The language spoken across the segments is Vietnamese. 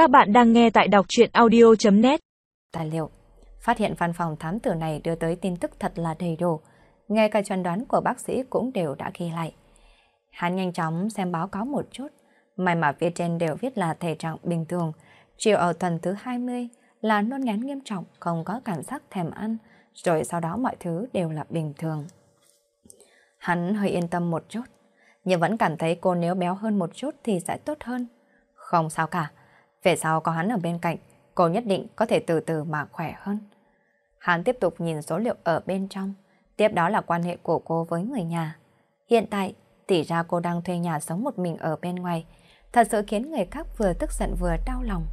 Các bạn đang nghe tại đọc chuyện audio.net Tài liệu Phát hiện văn phòng thám tử này đưa tới tin tức thật là đầy đủ. Ngay cả chuẩn đoán của bác sĩ cũng đều đã ghi lại. Hắn nhanh chóng xem báo cáo một chút. May mà phía trên đều viết là thể trạng bình thường. Chiều ở tuần thứ 20 là nôn ngán nghiêm trọng, không có cảm giác thèm ăn. Rồi sau đó mọi thứ đều là bình thường. Hắn hơi yên tâm một chút. Nhưng vẫn cảm thấy cô nếu béo hơn một chút thì sẽ tốt hơn. Không sao cả. Về sau có hắn ở bên cạnh, cô nhất định có thể từ từ mà khỏe hơn. Hắn tiếp tục nhìn số liệu ở bên trong, tiếp đó là quan hệ của cô với người nhà. Hiện tại, tỷ ra cô đang thuê nhà sống một mình ở bên ngoài, thật sự khiến người khác vừa tức giận vừa đau lòng.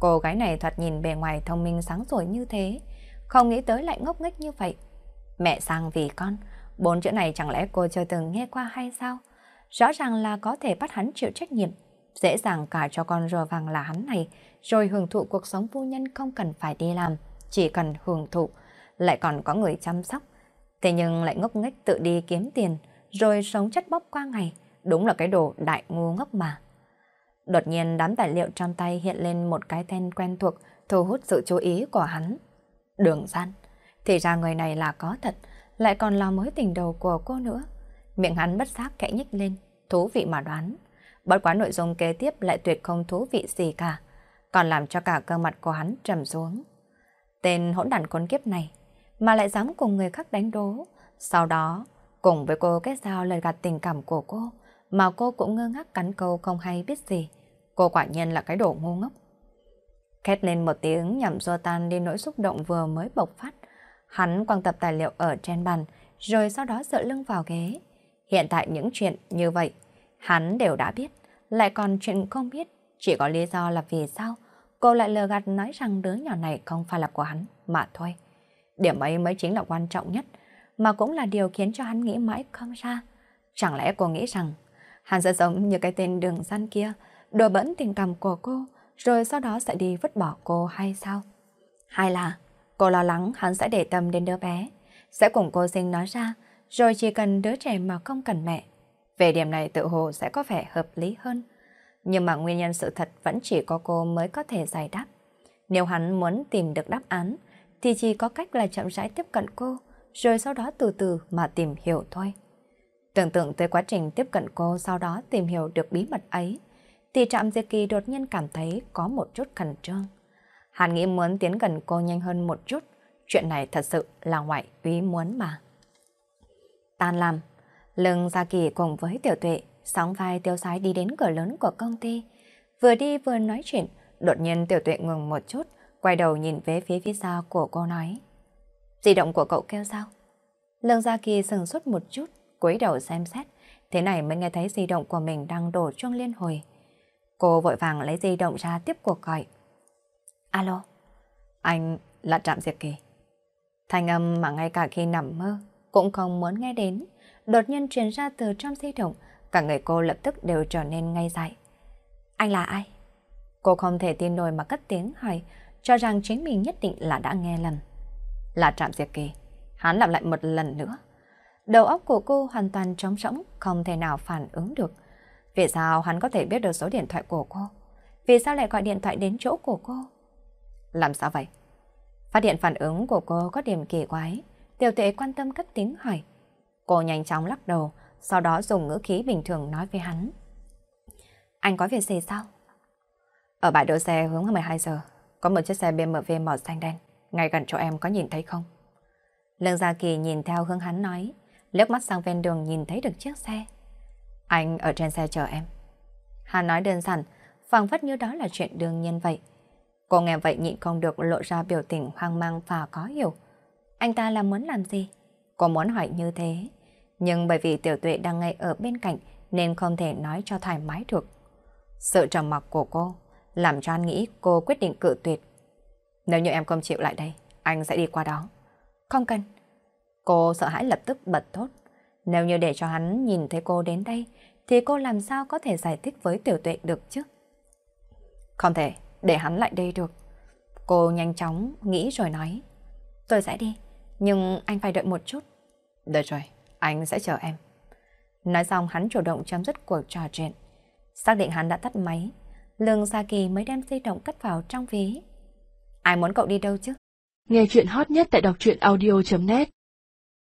Cô gái này thoạt nhìn bề ngoài thông minh sáng sủa như thế, không nghĩ tới lại ngốc nghếch như vậy. Mẹ sang vì con, bốn chữ này chẳng lẽ cô chưa từng nghe qua hay sao? Rõ ràng là có thể bắt hắn chịu trách nhiệm dễ dàng cả cho con rùa vàng là hắn này, rồi hưởng thụ cuộc sống phu nhân không cần phải đi làm, chỉ cần hưởng thụ, lại còn có người chăm sóc. Thế nhưng lại ngốc nghếch tự đi kiếm tiền, rồi sống chất bóc qua ngày, đúng là cái đồ đại ngu ngốc mà. Đột nhiên đám tài liệu trong tay hiện lên một cái tên quen thuộc, thu hút sự chú ý của hắn. Đường gian. Thì ra người này là có thật, lại còn là mối tình đầu của cô nữa. Miệng hắn bất giác kẽ nhích lên, thú vị mà đoán. Bất quá nội dung kế tiếp lại tuyệt không thú vị gì cả, còn làm cho cả cơ mặt của hắn trầm xuống. Tên hỗn đản con kiếp này, mà lại dám cùng người khác đánh đố. Sau đó, cùng với cô kết giao lời gạt tình cảm của cô, mà cô cũng ngơ ngác cắn câu không hay biết gì. Cô quả nhiên là cái đồ ngu ngốc. Khét lên một tiếng nhằm xua tan đi nỗi xúc động vừa mới bộc phát. Hắn quăng tập tài liệu ở trên bàn, rồi sau đó dựa lưng vào ghế. Hiện tại những chuyện như vậy, hắn đều đã biết lại còn chuyện không biết, chỉ có lý do là vì sao cô lại lừa gạt nói rằng đứa nhỏ này không phải là của hắn, mà thôi. Điểm ấy mới chính là quan trọng nhất, mà cũng là điều khiến cho hắn nghĩ mãi không ra. Chẳng lẽ cô nghĩ rằng hắn sẽ giống như cái tên đường gian kia, đùa bẩn tình cảm của cô, rồi sau đó sẽ đi vứt bỏ cô hay sao? Hay là cô lo lắng hắn sẽ để tâm đến đứa bé, sẽ cùng cô sinh nó ra, rồi chỉ cần đứa trẻ mà không cần mẹ về điểm này tự hồ sẽ có vẻ hợp lý hơn. Nhưng mà nguyên nhân sự thật vẫn chỉ có cô mới có thể giải đáp. Nếu hắn muốn tìm được đáp án, thì chỉ có cách là chậm rãi tiếp cận cô, rồi sau đó từ từ mà tìm hiểu thôi. Tưởng tượng tới quá trình tiếp cận cô sau đó tìm hiểu được bí mật ấy, thì Trạm Diệt Kỳ đột nhiên cảm thấy có một chút khẩn trương. Hắn nghĩ muốn tiến gần cô nhanh hơn một chút, chuyện này thật sự là ngoại ý muốn mà. Tan làm, Lưng Gia Kỳ cùng với Tiểu Tuệ sóng vai tiêu sái đi đến cửa lớn của công ty. Vừa đi vừa nói chuyện, đột nhiên Tiểu Tuệ ngừng một chút, quay đầu nhìn về phía phía sau của cô nói. Di động của cậu kêu sao? Lương Gia Kỳ sừng sốt một chút, cúi đầu xem xét, thế này mới nghe thấy di động của mình đang đổ chuông liên hồi. Cô vội vàng lấy di động ra tiếp cuộc gọi. Alo, anh là Trạm Diệp Kỳ. Thanh âm mà ngay cả khi nằm mơ cũng không muốn nghe đến, đột nhiên truyền ra từ trong di động, cả người cô lập tức đều trở nên ngay dại. Anh là ai? Cô không thể tin nổi mà cất tiếng hỏi, cho rằng chính mình nhất định là đã nghe lầm. Là Trạm Diệp Kỳ. Hắn lặp lại một lần nữa. Đầu óc của cô hoàn toàn trống rỗng, không thể nào phản ứng được. Vì sao hắn có thể biết được số điện thoại của cô? Vì sao lại gọi điện thoại đến chỗ của cô? Làm sao vậy? Phát hiện phản ứng của cô có điểm kỳ quái. Tiểu tuệ quan tâm cất tiếng hỏi. Cô nhanh chóng lắc đầu, sau đó dùng ngữ khí bình thường nói với hắn. Anh có việc gì sao? Ở bãi đỗ xe hướng 12 giờ, có một chiếc xe BMW màu xanh đen, ngay gần chỗ em có nhìn thấy không? Lương Gia Kỳ nhìn theo hướng hắn nói, liếc mắt sang ven đường nhìn thấy được chiếc xe. Anh ở trên xe chờ em. Hắn nói đơn giản, phảng phất như đó là chuyện đương nhiên vậy. Cô nghe vậy nhịn không được lộ ra biểu tình hoang mang và có hiểu. Anh ta là muốn làm gì? Cô muốn hỏi như thế, nhưng bởi vì tiểu tuệ đang ngay ở bên cạnh nên không thể nói cho thoải mái được. Sự trầm mặc của cô làm cho anh nghĩ cô quyết định cự tuyệt. Nếu như em không chịu lại đây, anh sẽ đi qua đó. Không cần. Cô sợ hãi lập tức bật thốt. Nếu như để cho hắn nhìn thấy cô đến đây, thì cô làm sao có thể giải thích với tiểu tuệ được chứ? Không thể, để hắn lại đây được. Cô nhanh chóng nghĩ rồi nói. Tôi sẽ đi, nhưng anh phải đợi một chút. Được rồi, anh sẽ chờ em. Nói xong, hắn chủ động chấm dứt cuộc trò chuyện. Xác định hắn đã tắt máy. Lương Sa Kỳ mới đem di động cất vào trong ví. Ai muốn cậu đi đâu chứ? Nghe chuyện hot nhất tại đọc truyện audio.net